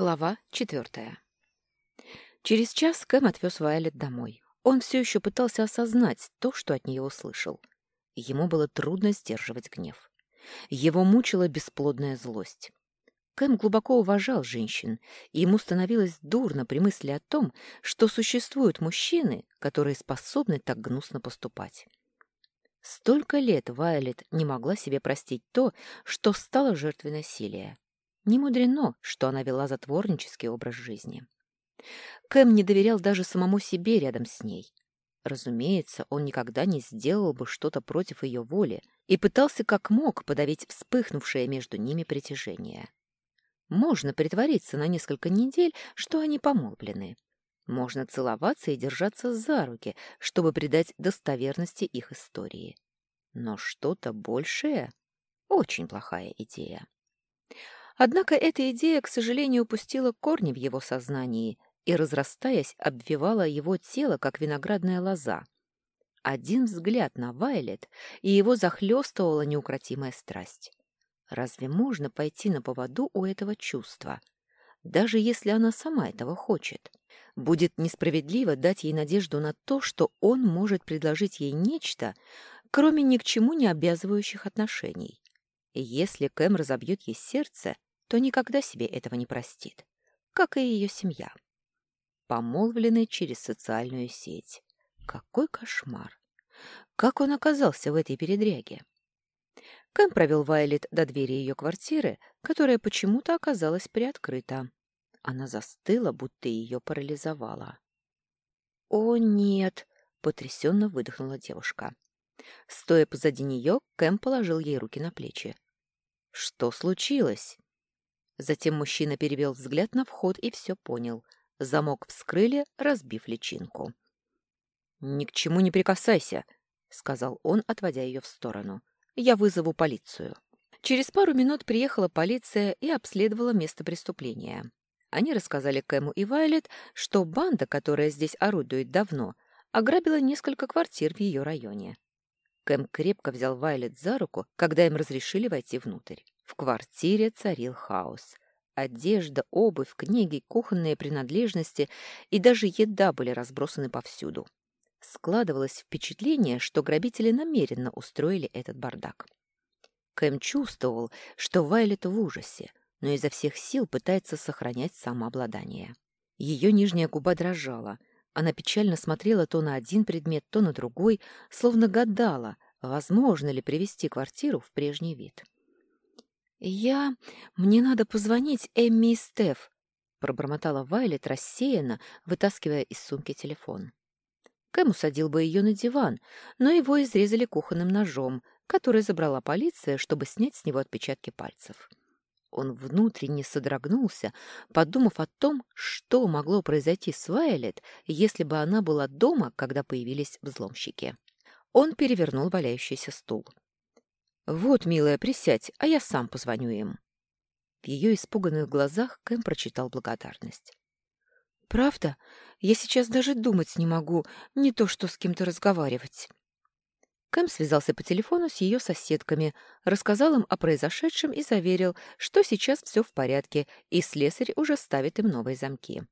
Глава четвертая. Через час Кэм отвез Вайолет домой. Он все еще пытался осознать то, что от нее услышал. Ему было трудно сдерживать гнев. Его мучила бесплодная злость. Кэм глубоко уважал женщин, и ему становилось дурно при мысли о том, что существуют мужчины, которые способны так гнусно поступать. Столько лет Вайолет не могла себе простить то, что стала жертвой насилия. Не мудрено, что она вела затворнический образ жизни. Кэм не доверял даже самому себе рядом с ней. Разумеется, он никогда не сделал бы что-то против ее воли и пытался как мог подавить вспыхнувшее между ними притяжение. Можно притвориться на несколько недель, что они помолвлены. Можно целоваться и держаться за руки, чтобы придать достоверности их истории. Но что-то большее — очень плохая идея. Однако эта идея, к сожалению, упустила корни в его сознании и, разрастаясь, обвивала его тело, как виноградная лоза. Один взгляд на Вайлет, и его захлестывала неукротимая страсть. Разве можно пойти на поводу у этого чувства? Даже если она сама этого хочет. Будет несправедливо дать ей надежду на то, что он может предложить ей нечто, кроме ни к чему не обязывающих отношений. И если Кэм разобьет ей сердце, то никогда себе этого не простит, как и ее семья. Помолвленный через социальную сеть. Какой кошмар! Как он оказался в этой передряге? Кэм провел Вайлет до двери ее квартиры, которая почему-то оказалась приоткрыта. Она застыла, будто ее парализовала. «О, нет!» — потрясенно выдохнула девушка. Стоя позади нее, Кэм положил ей руки на плечи. «Что случилось?» Затем мужчина перевел взгляд на вход и все понял. Замок вскрыли, разбив личинку. «Ни к чему не прикасайся», — сказал он, отводя ее в сторону. «Я вызову полицию». Через пару минут приехала полиция и обследовала место преступления. Они рассказали Кэму и Вайлет, что банда, которая здесь орудует давно, ограбила несколько квартир в ее районе. Кэм крепко взял Вайлет за руку, когда им разрешили войти внутрь. В квартире царил хаос. Одежда, обувь, книги, кухонные принадлежности и даже еда были разбросаны повсюду. Складывалось впечатление, что грабители намеренно устроили этот бардак. Кэм чувствовал, что Вайлет в ужасе, но изо всех сил пытается сохранять самообладание. Ее нижняя губа дрожала. Она печально смотрела то на один предмет, то на другой, словно гадала, возможно ли привести квартиру в прежний вид. «Я... Мне надо позвонить Эмми и Стеф», — пробормотала Вайлет рассеянно, вытаскивая из сумки телефон. Кэм усадил бы ее на диван, но его изрезали кухонным ножом, который забрала полиция, чтобы снять с него отпечатки пальцев. Он внутренне содрогнулся, подумав о том, что могло произойти с Вайлет, если бы она была дома, когда появились взломщики. Он перевернул валяющийся стул. «Вот, милая, присядь, а я сам позвоню им». В ее испуганных глазах Кэм прочитал благодарность. «Правда? Я сейчас даже думать не могу, не то что с кем-то разговаривать». Кэм связался по телефону с ее соседками, рассказал им о произошедшем и заверил, что сейчас все в порядке, и слесарь уже ставит им новые замки.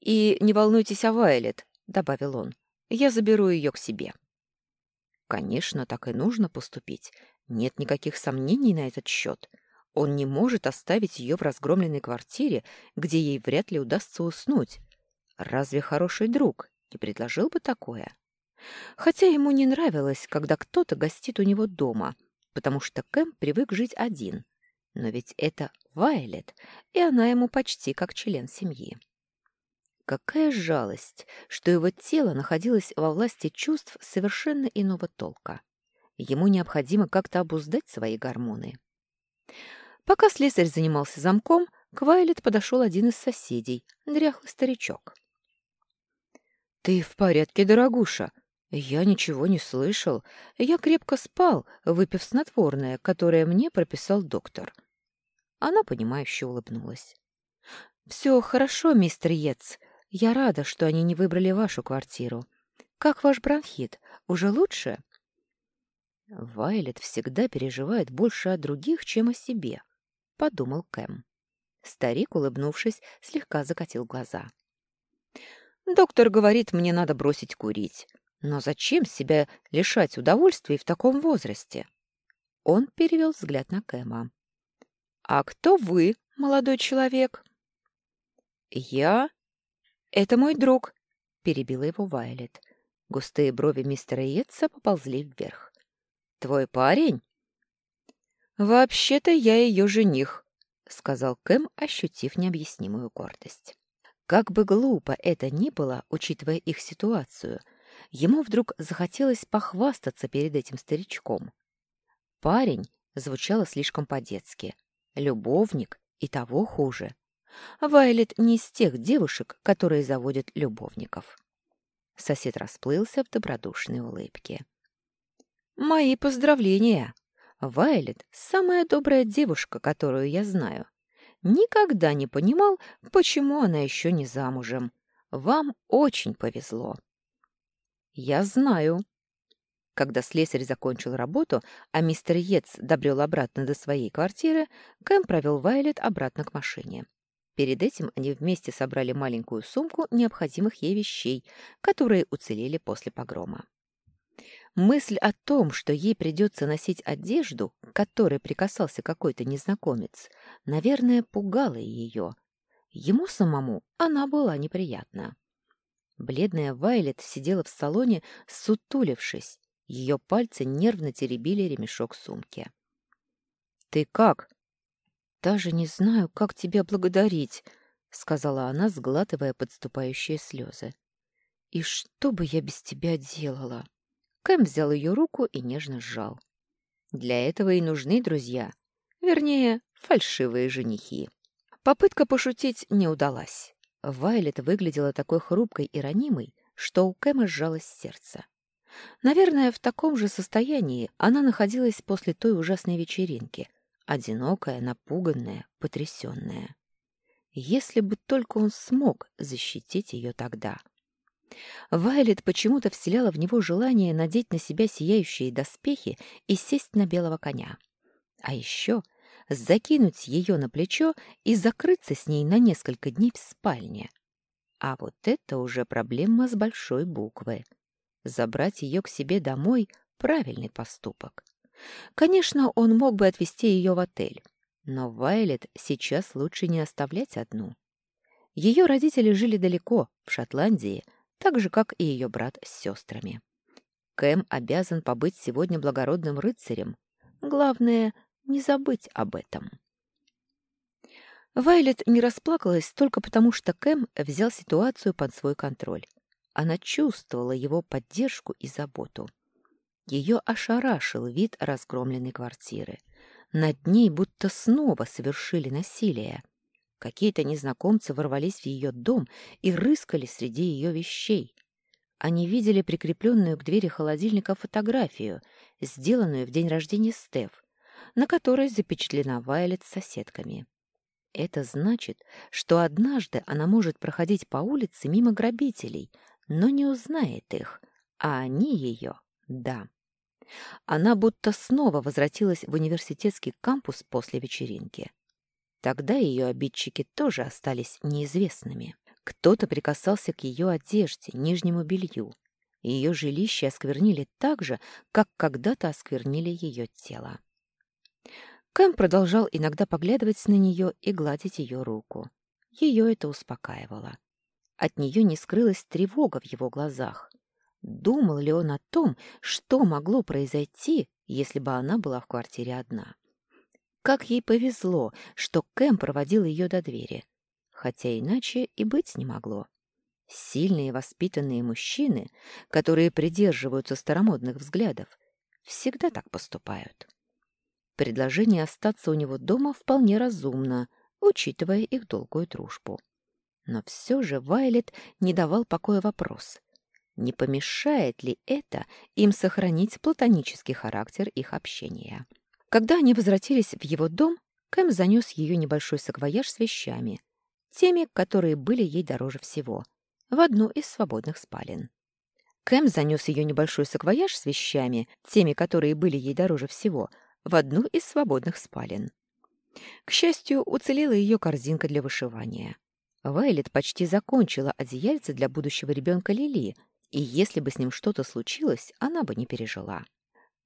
«И не волнуйтесь о Вайлет», — добавил он, — «я заберу ее к себе». Конечно, так и нужно поступить. Нет никаких сомнений на этот счет. Он не может оставить ее в разгромленной квартире, где ей вряд ли удастся уснуть. Разве хороший друг не предложил бы такое? Хотя ему не нравилось, когда кто-то гостит у него дома, потому что Кэм привык жить один. Но ведь это Вайлет, и она ему почти как член семьи. Какая жалость, что его тело находилось во власти чувств совершенно иного толка. Ему необходимо как-то обуздать свои гормоны. Пока слесарь занимался замком, к Вайлет подошел один из соседей, дряхлый старичок. «Ты в порядке, дорогуша? Я ничего не слышал. Я крепко спал, выпив снотворное, которое мне прописал доктор». Она, понимающе улыбнулась. «Все хорошо, мистер Йетс. Я рада, что они не выбрали вашу квартиру. Как ваш бронхит? Уже лучше? Вайлет всегда переживает больше о других, чем о себе, подумал Кэм. Старик, улыбнувшись, слегка закатил глаза. «Доктор говорит, мне надо бросить курить. Но зачем себя лишать удовольствий в таком возрасте?» Он перевел взгляд на Кэма. «А кто вы, молодой человек?» «Я? Это мой друг», — перебила его Вайлет. Густые брови мистера Йетса поползли вверх. «Твой парень?» «Вообще-то я ее жених», — сказал Кэм, ощутив необъяснимую гордость. Как бы глупо это ни было, учитывая их ситуацию, ему вдруг захотелось похвастаться перед этим старичком. Парень звучало слишком по-детски. Любовник и того хуже. Вайлет не из тех девушек, которые заводят любовников. Сосед расплылся в добродушной улыбке. «Мои поздравления! Вайлет — самая добрая девушка, которую я знаю. Никогда не понимал, почему она еще не замужем. Вам очень повезло». «Я знаю». Когда слесарь закончил работу, а мистер Йетс добрел обратно до своей квартиры, Кэм провел Вайлет обратно к машине. Перед этим они вместе собрали маленькую сумку необходимых ей вещей, которые уцелели после погрома. Мысль о том, что ей придется носить одежду, к которой прикасался какой-то незнакомец, наверное, пугала ее. Ему самому она была неприятна. Бледная Вайлет сидела в салоне, сутулившись. Ее пальцы нервно теребили ремешок сумки. «Ты как?» «Даже не знаю, как тебя благодарить», — сказала она, сглатывая подступающие слезы. «И что бы я без тебя делала?» Кэм взял ее руку и нежно сжал. «Для этого и нужны друзья. Вернее, фальшивые женихи». Попытка пошутить не удалась. Вайлет выглядела такой хрупкой и ранимой, что у Кэма сжалось сердце. Наверное, в таком же состоянии она находилась после той ужасной вечеринки — одинокая, напуганная, потрясенная. Если бы только он смог защитить ее тогда. Вайлет почему-то вселяла в него желание надеть на себя сияющие доспехи и сесть на белого коня. А еще закинуть ее на плечо и закрыться с ней на несколько дней в спальне. А вот это уже проблема с большой буквы. Забрать ее к себе домой — правильный поступок. Конечно, он мог бы отвезти ее в отель, но Вайлет сейчас лучше не оставлять одну. Ее родители жили далеко, в Шотландии, так же, как и ее брат с сестрами. Кэм обязан побыть сегодня благородным рыцарем. Главное — не забыть об этом. Вайлет не расплакалась только потому, что Кэм взял ситуацию под свой контроль. Она чувствовала его поддержку и заботу. Ее ошарашил вид разгромленной квартиры. Над ней будто снова совершили насилие. Какие-то незнакомцы ворвались в ее дом и рыскали среди ее вещей. Они видели прикрепленную к двери холодильника фотографию, сделанную в день рождения Стеф, на которой запечатлена Вайлет с соседками. Это значит, что однажды она может проходить по улице мимо грабителей, но не узнает их, а они ее — да. Она будто снова возвратилась в университетский кампус после вечеринки. Тогда ее обидчики тоже остались неизвестными. Кто-то прикасался к ее одежде, нижнему белью. Ее жилище осквернили так же, как когда-то осквернили ее тело. Кэм продолжал иногда поглядывать на нее и гладить ее руку. Ее это успокаивало. От нее не скрылась тревога в его глазах. Думал ли он о том, что могло произойти, если бы она была в квартире одна? Как ей повезло, что Кэм проводил ее до двери. Хотя иначе и быть не могло. Сильные воспитанные мужчины, которые придерживаются старомодных взглядов, всегда так поступают. Предложение остаться у него дома вполне разумно, учитывая их долгую дружбу. Но все же Вайлет не давал покоя вопрос, не помешает ли это им сохранить платонический характер их общения. Когда они возвратились в его дом, Кэм занес ее небольшой саквояж с вещами, теми, которые были ей дороже всего, в одну из свободных спален. Кэм занес ее небольшой саквояж с вещами, теми, которые были ей дороже всего, в одну из свободных спален. К счастью, уцелела ее корзинка для вышивания. Вайлет почти закончила одеяльце для будущего ребенка Лили, и если бы с ним что-то случилось, она бы не пережила.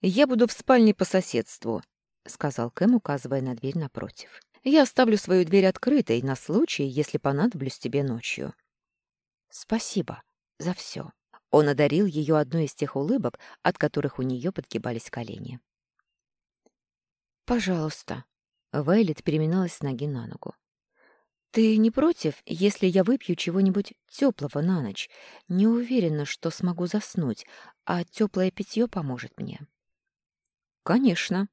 «Я буду в спальне по соседству», — сказал Кэм, указывая на дверь напротив. «Я оставлю свою дверь открытой на случай, если понадоблюсь тебе ночью». «Спасибо за все». Он одарил ее одной из тех улыбок, от которых у нее подгибались колени. «Пожалуйста». Вайлет переминалась с ноги на ногу. «Ты не против, если я выпью чего-нибудь теплого на ночь? Не уверена, что смогу заснуть, а теплое питье поможет мне». «Конечно».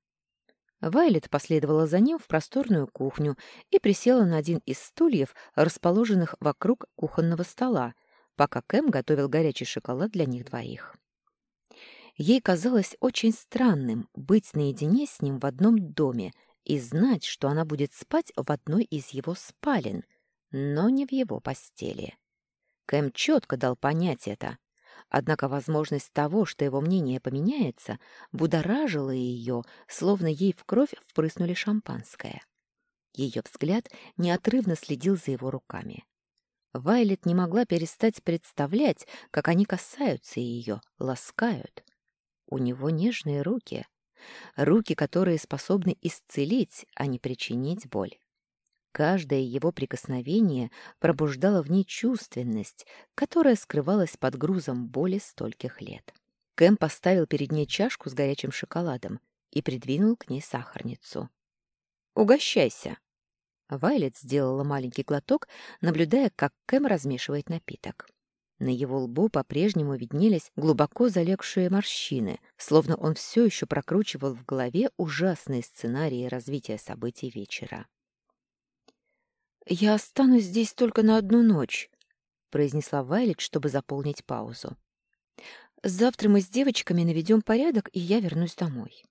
Вайлет последовала за ним в просторную кухню и присела на один из стульев, расположенных вокруг кухонного стола, пока Кэм готовил горячий шоколад для них двоих. Ей казалось очень странным быть наедине с ним в одном доме и знать, что она будет спать в одной из его спален, но не в его постели. Кэм четко дал понять это. Однако возможность того, что его мнение поменяется, будоражила ее, словно ей в кровь впрыснули шампанское. Ее взгляд неотрывно следил за его руками. Вайлет не могла перестать представлять, как они касаются ее, ласкают. У него нежные руки, руки, которые способны исцелить, а не причинить боль. Каждое его прикосновение пробуждало в ней чувственность, которая скрывалась под грузом боли стольких лет. Кэм поставил перед ней чашку с горячим шоколадом и придвинул к ней сахарницу. «Угощайся!» Вайлет сделала маленький глоток, наблюдая, как Кэм размешивает напиток. На его лбу по-прежнему виднелись глубоко залегшие морщины, словно он все еще прокручивал в голове ужасные сценарии развития событий вечера. «Я останусь здесь только на одну ночь», — произнесла Вайлет, чтобы заполнить паузу. «Завтра мы с девочками наведем порядок, и я вернусь домой».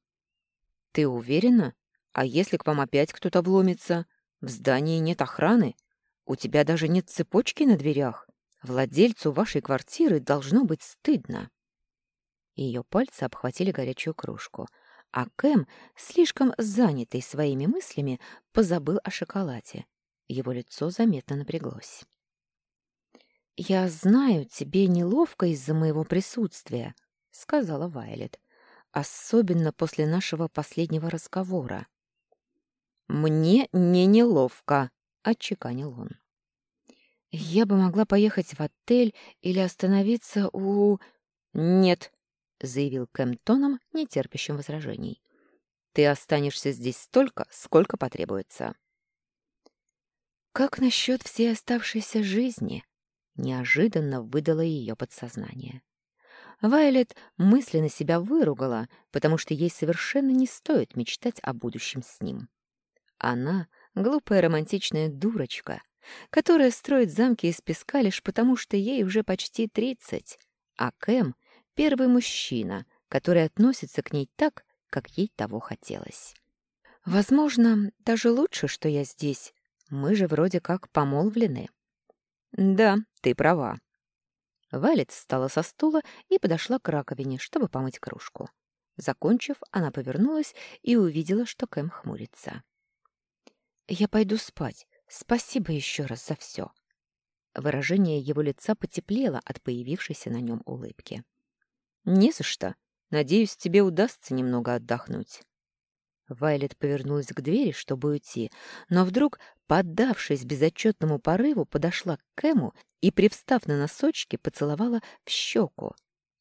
«Ты уверена? А если к вам опять кто-то вломится? В здании нет охраны. У тебя даже нет цепочки на дверях. Владельцу вашей квартиры должно быть стыдно. Ее пальцы обхватили горячую кружку, а Кэм, слишком занятый своими мыслями, позабыл о шоколаде. Его лицо заметно напряглось. «Я знаю, тебе неловко из-за моего присутствия», — сказала Вайлет, «особенно после нашего последнего разговора». «Мне не неловко», — отчеканил он. Я бы могла поехать в отель или остановиться у... Нет, заявил Кэм тоном, не терпящим возражений. Ты останешься здесь столько, сколько потребуется. Как насчет всей оставшейся жизни? Неожиданно выдало ее подсознание. Вайлет мысленно себя выругала, потому что ей совершенно не стоит мечтать о будущем с ним. Она — глупая романтичная дурочка, которая строит замки из песка лишь потому, что ей уже почти тридцать, а Кэм — первый мужчина, который относится к ней так, как ей того хотелось. Возможно, даже лучше, что я здесь. Мы же вроде как помолвлены. Да, ты права. Валет встала со стула и подошла к раковине, чтобы помыть кружку. Закончив, она повернулась и увидела, что Кэм хмурится. «Я пойду спать. Спасибо еще раз за все. Выражение его лица потеплело от появившейся на нем улыбки. «Не за что. Надеюсь, тебе удастся немного отдохнуть». Вайлет повернулась к двери, чтобы уйти, но вдруг, поддавшись безотчетному порыву, подошла к Кэму и, привстав на носочки, поцеловала в щеку.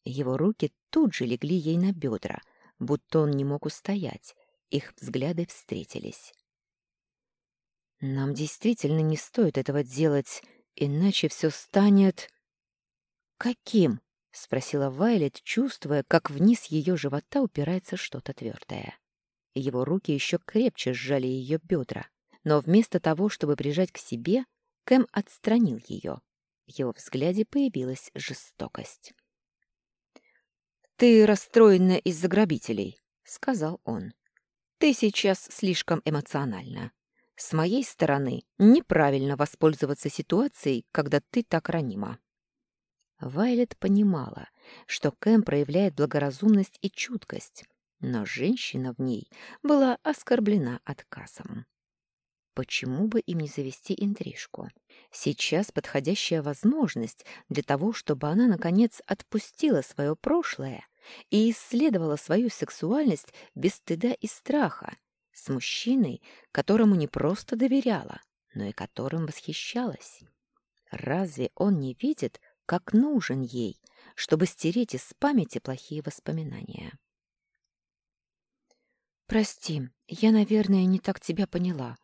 Его руки тут же легли ей на бедра, будто он не мог устоять. Их взгляды встретились. Нам действительно не стоит этого делать, иначе все станет... Каким? спросила Вайлет, чувствуя, как вниз ее живота упирается что-то твердое. Его руки еще крепче сжали ее бедра, но вместо того, чтобы прижать к себе, Кэм отстранил ее. В его взгляде появилась жестокость. «Ты расстроена из-за грабителей», — сказал он. «Ты сейчас слишком эмоциональна. С моей стороны неправильно воспользоваться ситуацией, когда ты так ранима. Вайлет понимала, что Кэм проявляет благоразумность и чуткость, но женщина в ней была оскорблена отказом. Почему бы им не завести интрижку? Сейчас подходящая возможность для того, чтобы она, наконец, отпустила свое прошлое и исследовала свою сексуальность без стыда и страха, с мужчиной, которому не просто доверяла, но и которым восхищалась. Разве он не видит, как нужен ей, чтобы стереть из памяти плохие воспоминания? «Прости, я, наверное, не так тебя поняла.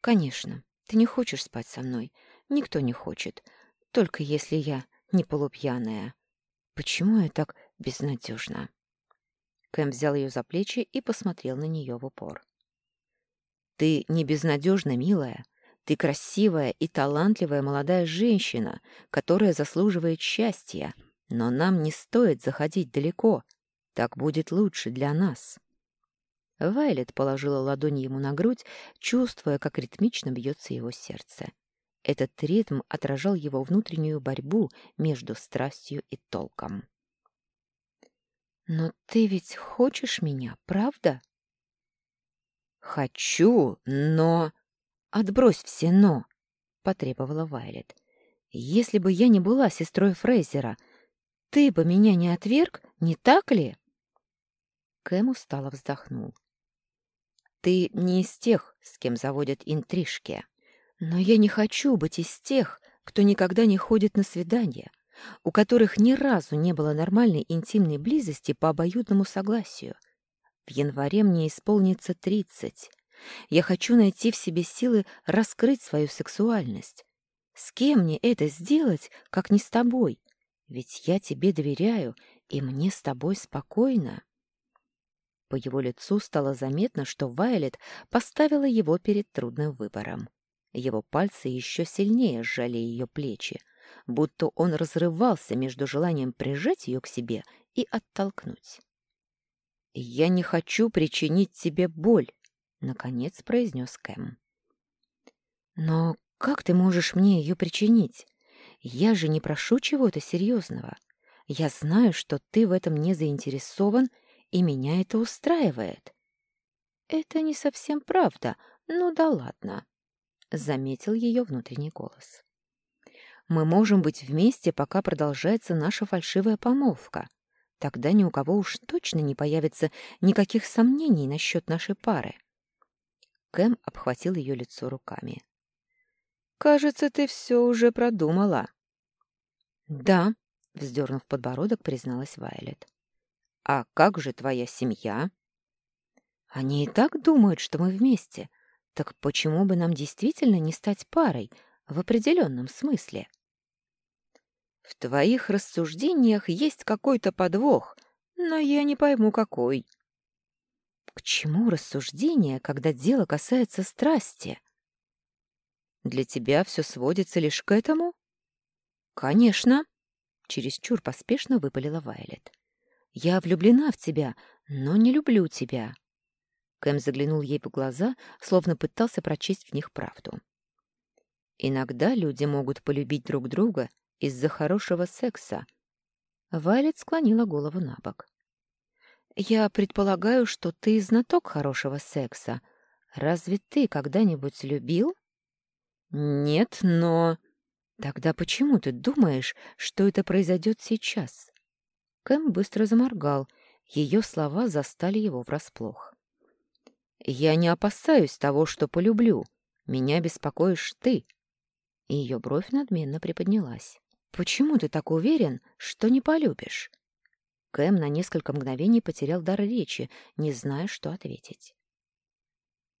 Конечно, ты не хочешь спать со мной. Никто не хочет. Только если я не полупьяная. Почему я так безнадежна?» Кэм взял ее за плечи и посмотрел на нее в упор. «Ты не безнадежна, милая. Ты красивая и талантливая молодая женщина, которая заслуживает счастья. Но нам не стоит заходить далеко. Так будет лучше для нас». Вайлет положила ладонь ему на грудь, чувствуя, как ритмично бьется его сердце. Этот ритм отражал его внутреннюю борьбу между страстью и толком. «Но ты ведь хочешь меня, правда?» «Хочу, но...» «Отбрось все «но», — потребовала Вайлет. «Если бы я не была сестрой Фрейзера, ты бы меня не отверг, не так ли?» Кэм устало вздохнул. «Ты не из тех, с кем заводят интрижки. Но я не хочу быть из тех, кто никогда не ходит на свидания, у которых ни разу не было нормальной интимной близости по обоюдному согласию. В январе мне исполнится тридцать. Я хочу найти в себе силы раскрыть свою сексуальность. С кем мне это сделать, как не с тобой? Ведь я тебе доверяю, и мне с тобой спокойно. По его лицу стало заметно, что Вайлет поставила его перед трудным выбором. Его пальцы еще сильнее сжали ее плечи, будто он разрывался между желанием прижать ее к себе и оттолкнуть. «Я не хочу причинить тебе боль», — наконец произнес Кэм. «Но как ты можешь мне ее причинить? Я же не прошу чего-то серьезного. Я знаю, что ты в этом не заинтересован, и меня это устраивает». «Это не совсем правда, ну да ладно», — заметил ее внутренний голос. «Мы можем быть вместе, пока продолжается наша фальшивая помолвка. Тогда ни у кого уж точно не появится никаких сомнений насчет нашей пары. Кэм обхватил ее лицо руками. «Кажется, ты все уже продумала». «Да», — вздернув подбородок, призналась Вайлет. «А как же твоя семья?» «Они и так думают, что мы вместе. Так почему бы нам действительно не стать парой в определенном смысле?» В твоих рассуждениях есть какой-то подвох, но я не пойму, какой. К чему рассуждения, когда дело касается страсти? Для тебя все сводится лишь к этому? Конечно, чересчур поспешно выпалила Вайлет. Я влюблена в тебя, но не люблю тебя. Кэм заглянул ей в глаза, словно пытался прочесть в них правду. Иногда люди могут полюбить друг друга из-за хорошего секса. Вайлет склонила голову на бок. «Я предполагаю, что ты знаток хорошего секса. Разве ты когда-нибудь любил?» «Нет, но...» «Тогда почему ты думаешь, что это произойдет сейчас?» Кэм быстро заморгал. Ее слова застали его врасплох. «Я не опасаюсь того, что полюблю. Меня беспокоишь ты». Ее бровь надменно приподнялась. «Почему ты так уверен, что не полюбишь?» Кэм на несколько мгновений потерял дар речи, не зная, что ответить.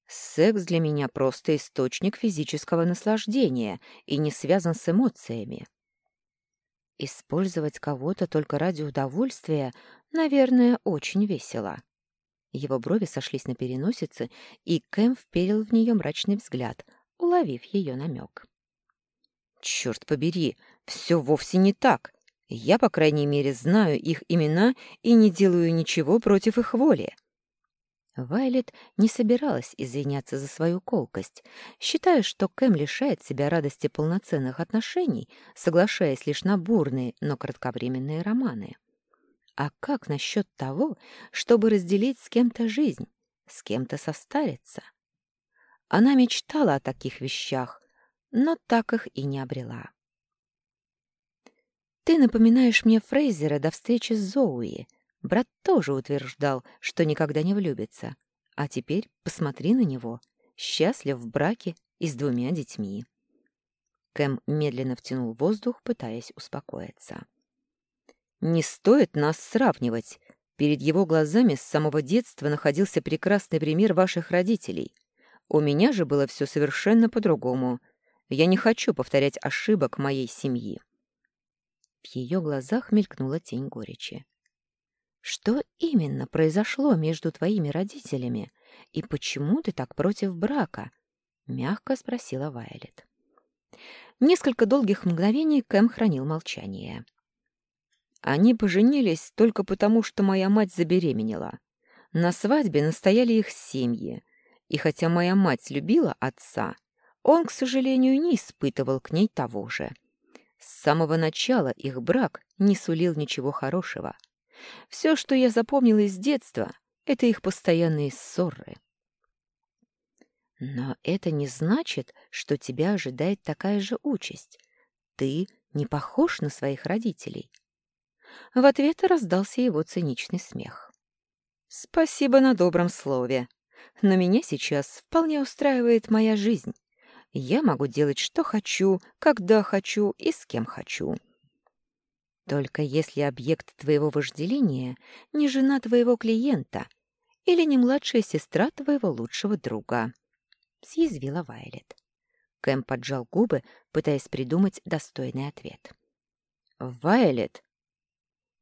«Секс для меня просто источник физического наслаждения и не связан с эмоциями. Использовать кого-то только ради удовольствия, наверное, очень весело». Его брови сошлись на переносице, и Кэм вперил в нее мрачный взгляд, уловив ее намек. «Черт побери, все вовсе не так. Я, по крайней мере, знаю их имена и не делаю ничего против их воли». Вайлет не собиралась извиняться за свою колкость, считая, что Кэм лишает себя радости полноценных отношений, соглашаясь лишь на бурные, но кратковременные романы. А как насчет того, чтобы разделить с кем-то жизнь, с кем-то состариться? Она мечтала о таких вещах, но так их и не обрела. «Ты напоминаешь мне Фрейзера до встречи с Зоуи. Брат тоже утверждал, что никогда не влюбится. А теперь посмотри на него. Счастлив в браке и с двумя детьми». Кэм медленно втянул воздух, пытаясь успокоиться. «Не стоит нас сравнивать. Перед его глазами с самого детства находился прекрасный пример ваших родителей. У меня же было все совершенно по-другому. Я не хочу повторять ошибок моей семьи». В ее глазах мелькнула тень горечи. «Что именно произошло между твоими родителями, и почему ты так против брака?» — мягко спросила Вайлет. Несколько долгих мгновений Кэм хранил молчание. Они поженились только потому, что моя мать забеременела. На свадьбе настояли их семьи, и хотя моя мать любила отца, он, к сожалению, не испытывал к ней того же. С самого начала их брак не сулил ничего хорошего. Все, что я запомнила из детства, — это их постоянные ссоры. Но это не значит, что тебя ожидает такая же участь. Ты не похож на своих родителей. В ответ раздался его циничный смех. «Спасибо на добром слове. Но меня сейчас вполне устраивает моя жизнь. Я могу делать, что хочу, когда хочу и с кем хочу. Только если объект твоего вожделения не жена твоего клиента или не младшая сестра твоего лучшего друга», — съязвила Вайлет. Кэм поджал губы, пытаясь придумать достойный ответ. «Вайлет!»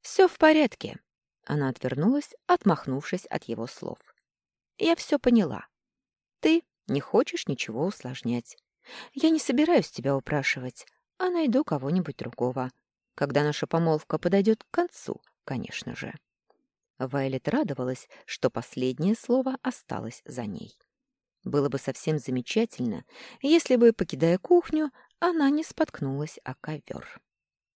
«Все в порядке», — она отвернулась, отмахнувшись от его слов. «Я все поняла. Ты не хочешь ничего усложнять. Я не собираюсь тебя упрашивать, а найду кого-нибудь другого. Когда наша помолвка подойдет к концу, конечно же». Вайлет радовалась, что последнее слово осталось за ней. Было бы совсем замечательно, если бы, покидая кухню, она не споткнулась о ковер.